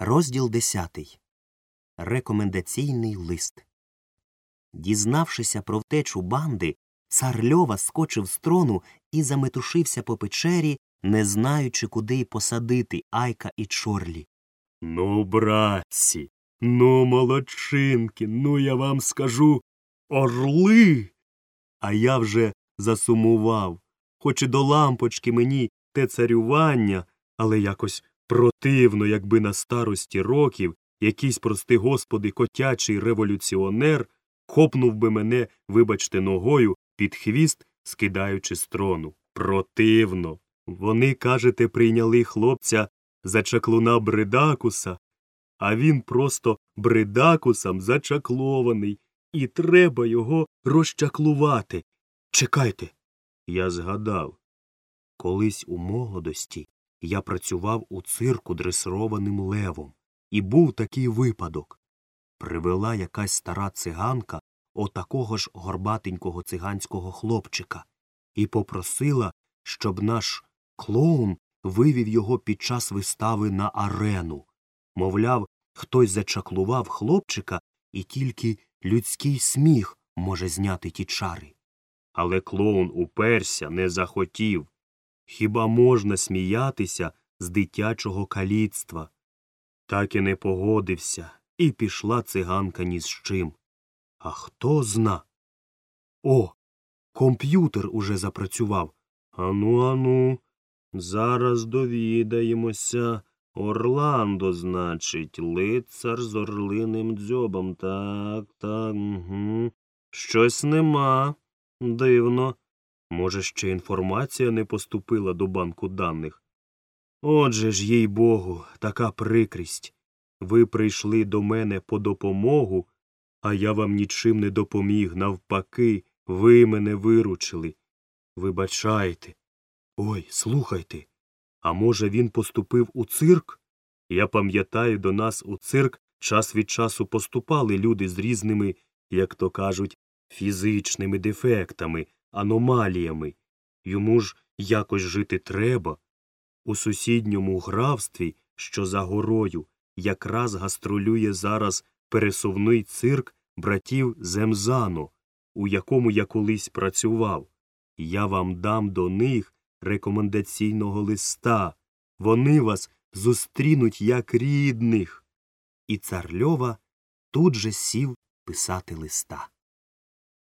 Розділ 10. Рекомендаційний лист. Дізнавшися про втечу банди, цар Льова скочив з трону і заметушився по печері, не знаючи, куди посадити Айка і Чорлі. Ну, братці, ну, молодчинки, ну я вам скажу орли. А я вже засумував, хоч і до лампочки мені те царювання, але якось противно, якби на старості років якийсь, прости господи, котячий революціонер хопнув би мене, вибачте, ногою під хвіст, скидаючи з трону. Противно. Вони, кажете, прийняли хлопця за чаклуна Бридакуса, а він просто бридакусом зачаклований, і треба його розчаклувати. Чекайте. Я згадав. Колись у молодості я працював у цирку дресированим левом, і був такий випадок. Привела якась стара циганка отакого ж горбатенького циганського хлопчика і попросила, щоб наш клоун вивів його під час вистави на арену. Мовляв, хтось зачаклував хлопчика, і тільки людський сміх може зняти ті чари. Але клоун уперся, не захотів. Хіба можна сміятися з дитячого каліцтва? Так і не погодився, і пішла циганка ні з чим. А хто зна? О, комп'ютер уже запрацював. Ану, ану, зараз довідаємося. Орландо, значить, лицар з орлиним дзьобом. Так, так, угу. Щось нема. Дивно. Може, ще інформація не поступила до банку даних. Отже ж, їй богу, така прикрість. Ви прийшли до мене по допомогу, а я вам нічим не допоміг. Навпаки, ви мене виручили. Вибачайте. Ой, слухайте. А може, він поступив у цирк? Я пам'ятаю, до нас у цирк час від часу поступали люди з різними, як то кажуть, фізичними дефектами, аномаліями. Йому ж якось жити треба. У сусідньому графстві, що за горою, якраз гастролює зараз пересувний цирк братів Земзано, у якому я колись працював. Я вам дам до них рекомендаційного листа. Вони вас зустрінуть як рідних. І цар Льова тут же сів писати листа.